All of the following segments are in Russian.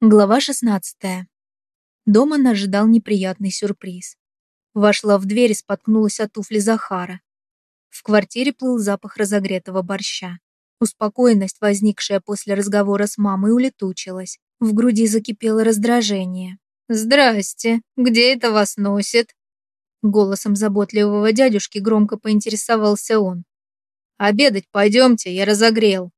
Глава 16. Дома нас ждал неприятный сюрприз. Вошла в дверь и споткнулась от туфли Захара. В квартире плыл запах разогретого борща. Успокоенность, возникшая после разговора с мамой, улетучилась. В груди закипело раздражение. «Здрасте, где это вас носит?» Голосом заботливого дядюшки громко поинтересовался он. «Обедать пойдемте, я разогрел».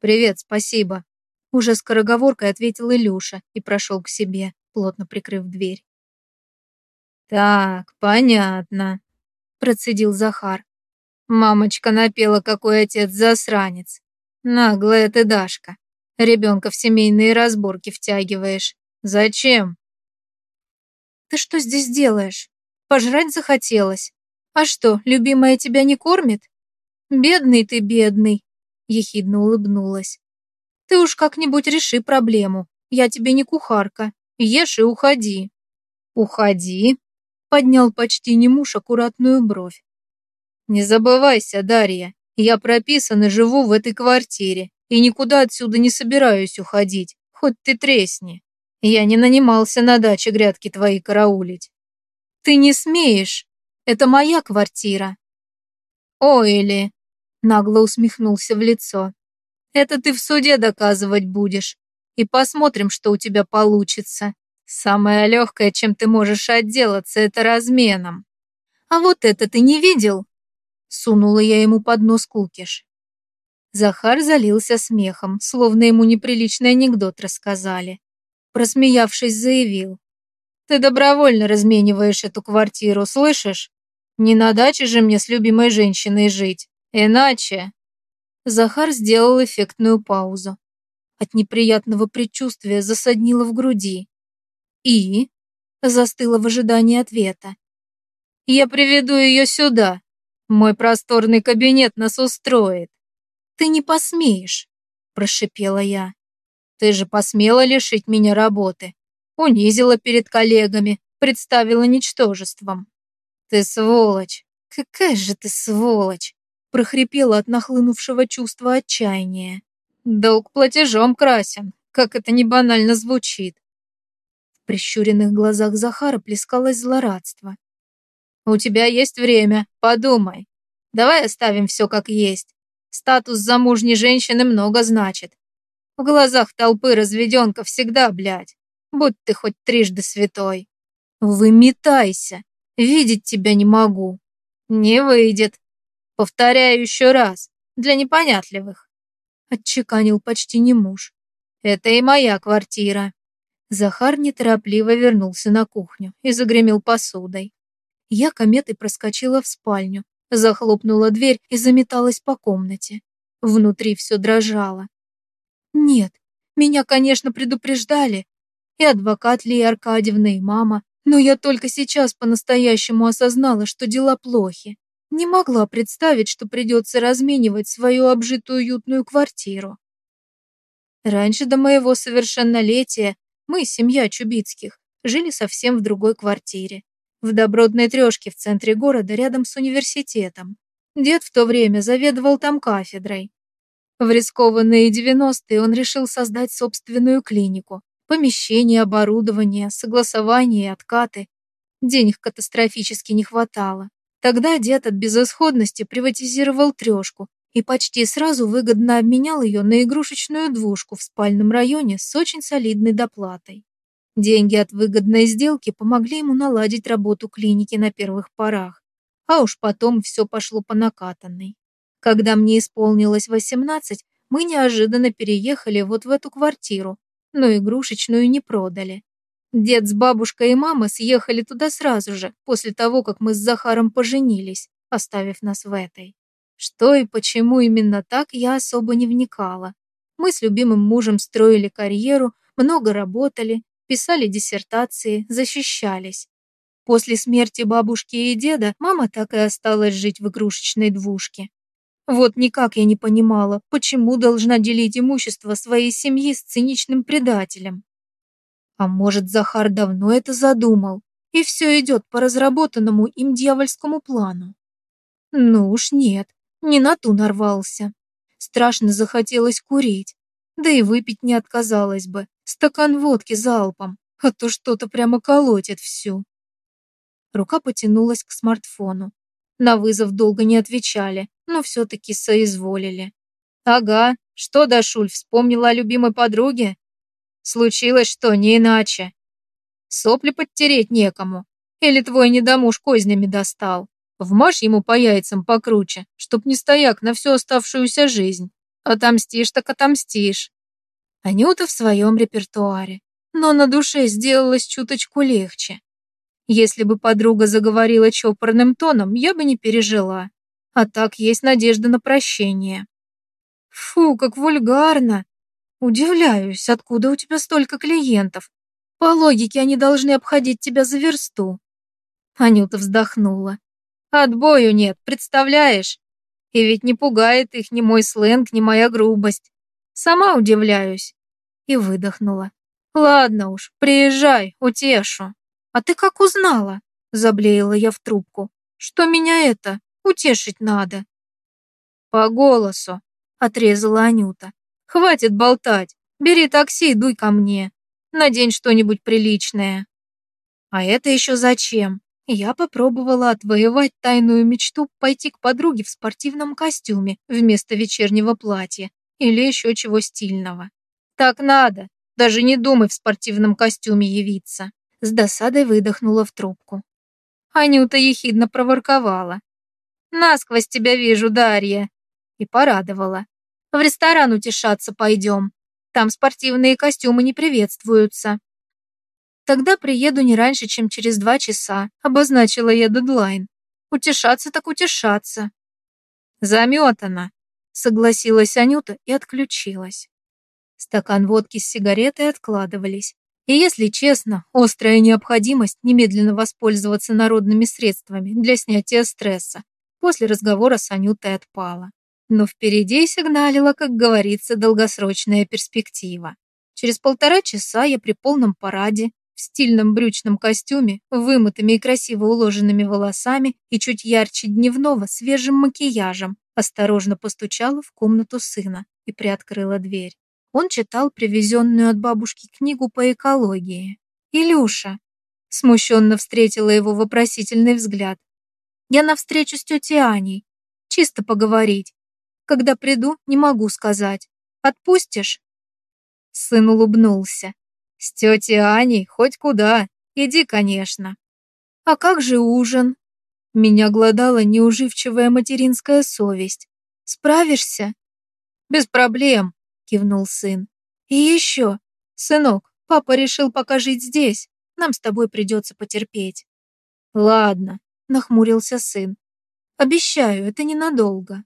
«Привет, спасибо», уже скороговоркой ответил Илюша и прошел к себе, плотно прикрыв дверь. «Так, понятно», – процедил Захар. «Мамочка напела, какой отец засранец. Наглая ты, Дашка. Ребенка в семейные разборки втягиваешь. Зачем?» «Ты что здесь делаешь? Пожрать захотелось. А что, любимая тебя не кормит? Бедный ты, бедный!» Ехидно улыбнулась. Ты уж как-нибудь реши проблему. Я тебе не кухарка. Ешь и уходи». «Уходи», — поднял почти не муж аккуратную бровь. «Не забывайся, Дарья, я прописан и живу в этой квартире, и никуда отсюда не собираюсь уходить, хоть ты тресни. Я не нанимался на даче грядки твои караулить». «Ты не смеешь. Это моя квартира». «Ой, или...» — нагло усмехнулся в лицо. Это ты в суде доказывать будешь. И посмотрим, что у тебя получится. Самое легкое, чем ты можешь отделаться, это разменом. А вот это ты не видел? Сунула я ему под нос кукиш. Захар залился смехом, словно ему неприличный анекдот рассказали. Просмеявшись, заявил. «Ты добровольно размениваешь эту квартиру, слышишь? Не на даче же мне с любимой женщиной жить. Иначе...» Захар сделал эффектную паузу. От неприятного предчувствия засаднило в груди. И застыла в ожидании ответа. «Я приведу ее сюда. Мой просторный кабинет нас устроит». «Ты не посмеешь», – прошипела я. «Ты же посмела лишить меня работы. Унизила перед коллегами, представила ничтожеством». «Ты сволочь! Какая же ты сволочь!» Прохрипела от нахлынувшего чувства отчаяния. «Долг платежом красен, как это не банально звучит». В прищуренных глазах Захара плескалось злорадство. «У тебя есть время, подумай. Давай оставим все как есть. Статус замужней женщины много значит. В глазах толпы разведенка всегда, блядь. Будь ты хоть трижды святой. Выметайся, видеть тебя не могу. Не выйдет, Повторяю еще раз, для непонятливых. Отчеканил почти не муж. Это и моя квартира. Захар неторопливо вернулся на кухню и загремел посудой. Я кометой проскочила в спальню, захлопнула дверь и заметалась по комнате. Внутри все дрожало. Нет, меня, конечно, предупреждали. И адвокат Лия Аркадьевна, и мама. Но я только сейчас по-настоящему осознала, что дела плохи. Не могла представить, что придется разменивать свою обжитую уютную квартиру. Раньше до моего совершеннолетия мы, семья Чубицких, жили совсем в другой квартире. В добротной трешке в центре города рядом с университетом. Дед в то время заведовал там кафедрой. В рискованные 90-е он решил создать собственную клинику. Помещение, оборудование, согласование и откаты. Денег катастрофически не хватало. Тогда дед от безысходности приватизировал трешку и почти сразу выгодно обменял ее на игрушечную двушку в спальном районе с очень солидной доплатой. Деньги от выгодной сделки помогли ему наладить работу клиники на первых порах, а уж потом все пошло по накатанной. Когда мне исполнилось 18, мы неожиданно переехали вот в эту квартиру, но игрушечную не продали. Дед с бабушкой и мама съехали туда сразу же, после того, как мы с Захаром поженились, оставив нас в этой. Что и почему именно так, я особо не вникала. Мы с любимым мужем строили карьеру, много работали, писали диссертации, защищались. После смерти бабушки и деда мама так и осталась жить в игрушечной двушке. Вот никак я не понимала, почему должна делить имущество своей семьи с циничным предателем. А может, Захар давно это задумал, и все идет по разработанному им дьявольскому плану? Ну уж нет, не на ту нарвался. Страшно захотелось курить. Да и выпить не отказалась бы. Стакан водки залпом, а то что-то прямо колотит всю. Рука потянулась к смартфону. На вызов долго не отвечали, но все-таки соизволили. «Ага, что, Дашуль, вспомнила о любимой подруге?» «Случилось что, не иначе?» «Сопли подтереть некому. Или твой недомуж кознями достал? Вмажь ему по яйцам покруче, чтоб не стояк на всю оставшуюся жизнь. Отомстишь так отомстишь». Анюта в своем репертуаре, но на душе сделалось чуточку легче. Если бы подруга заговорила чопорным тоном, я бы не пережила. А так есть надежда на прощение. Фу, как вульгарно. Удивляюсь, откуда у тебя столько клиентов? По логике, они должны обходить тебя за версту. Анюта вздохнула. Отбою нет, представляешь? И ведь не пугает их ни мой сленг, ни моя грубость. Сама удивляюсь. И выдохнула. Ладно уж, приезжай, утешу. «А ты как узнала?» – заблеяла я в трубку. «Что меня это? Утешить надо». «По голосу», – отрезала Анюта. «Хватит болтать. Бери такси и дуй ко мне. Надень что-нибудь приличное». «А это еще зачем?» Я попробовала отвоевать тайную мечту пойти к подруге в спортивном костюме вместо вечернего платья или еще чего стильного. «Так надо. Даже не думай в спортивном костюме явиться» с досадой выдохнула в трубку. Анюта ехидно проворковала. «Насквозь тебя вижу, Дарья!» И порадовала. «В ресторан утешаться пойдем. Там спортивные костюмы не приветствуются». «Тогда приеду не раньше, чем через два часа», обозначила я дедлайн. «Утешаться так утешаться». «Заметана», согласилась Анюта и отключилась. Стакан водки с сигаретой откладывались. И если честно, острая необходимость немедленно воспользоваться народными средствами для снятия стресса после разговора с Анютой отпала. Но впереди сигналила, как говорится, долгосрочная перспектива. Через полтора часа я при полном параде, в стильном брючном костюме, вымытыми и красиво уложенными волосами и чуть ярче дневного свежим макияжем, осторожно постучала в комнату сына и приоткрыла дверь. Он читал привезенную от бабушки книгу по экологии. «Илюша!» Смущенно встретила его вопросительный взгляд. «Я на встречу с тетей Аней. Чисто поговорить. Когда приду, не могу сказать. Отпустишь?» Сын улыбнулся. «С тетей Аней хоть куда. Иди, конечно». «А как же ужин?» Меня глодала неуживчивая материнская совесть. «Справишься?» «Без проблем кивнул сын. И еще, сынок, папа решил пока жить здесь. Нам с тобой придется потерпеть. Ладно, нахмурился сын. Обещаю, это ненадолго.